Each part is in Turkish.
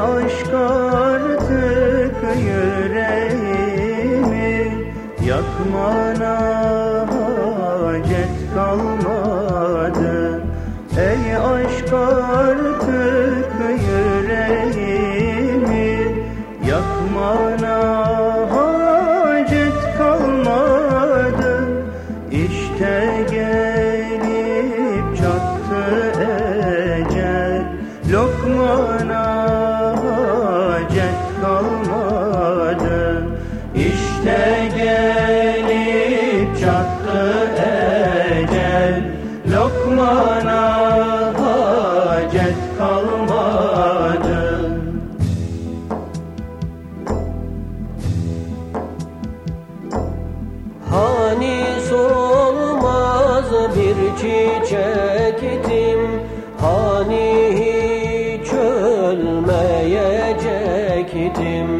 aşk artık yüreğimi Yakmana hacet kalmadı. Ey aşk artık yüreğimi Yakmana hacet kalmadı. İşte gelip çat Lokmana hacet kalmadı. Hani solmaz bir çiçek idim Hani hiç ölmeyecek idim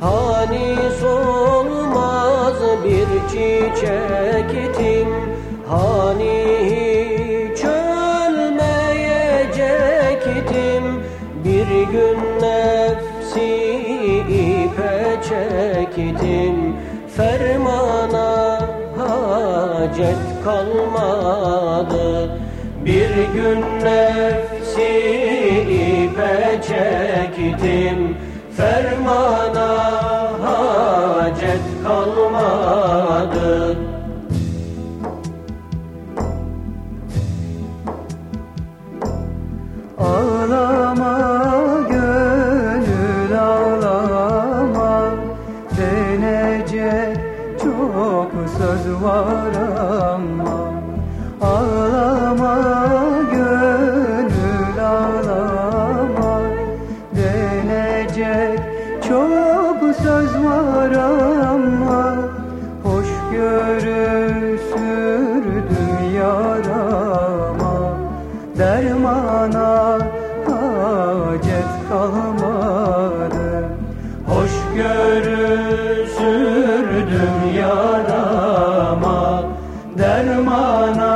Hani solmaz bir çiçek Bir gün nefsi ipe çektim. Fermana hacet kalmadı. Bir gün nefsi ipe çektim. Fermana hacet kalmadı aramam Ağlama gönül ağlama. Dönecek çok söz var ama Hoşgörü sürdüm yarama Dermana hacet kalmadı. Hoşgörü sürdüm yarama dharmana